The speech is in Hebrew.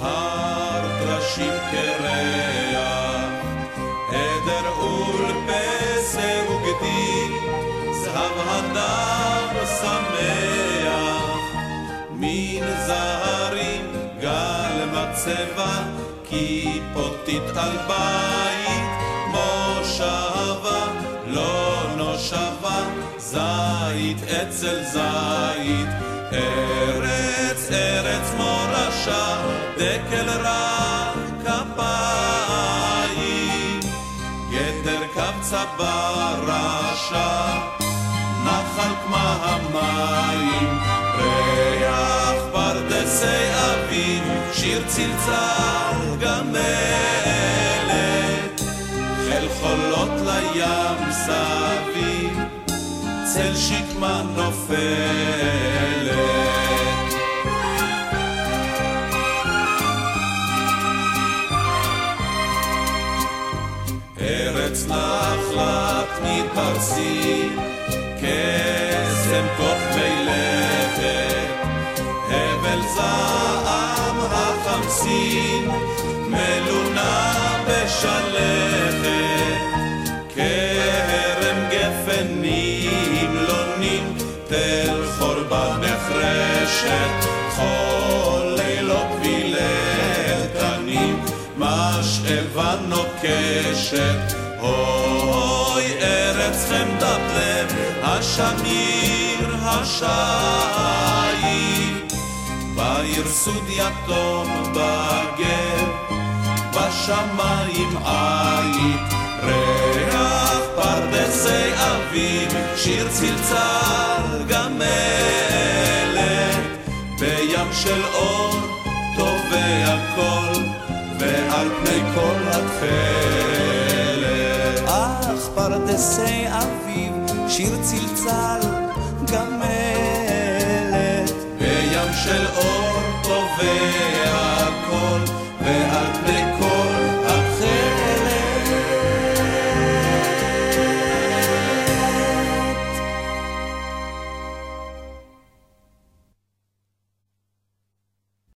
הר טרשים קרח, עדר ולפסה וגדי, זהב הדר שמח, מן זהרים גל מצבה, כיפותית על בית, מושבה לא נושבה, זית אצל זית, ארץ ארץ מורשה, דקל רע כפיים, גדר קבצה ברשע, נחל כמה המים, ריח פרדסי אביב, שיר צלצל גמלת, חיל חולות לים סביב, צל שקמה נופלת. נחלת מפרסים, קסם כוח מלכת, הבל זעם החמסין, מלונה בשלכת, כרם גפן נמלונים, תל חורבה נחרשת, כל לילות וילתנים, משאבה נוקשת, אוי ארץ חמדת לב, השמיר השעיר, בעיר סוד יתום בגב, בשמיים עית, ריח פרדסי אביב, שיר צלצל גמלת, בים של אור טובע קול, ועל פני כל התכלת. פרדסי אביב, שיר צלצל, גמלת. בים של אור טובע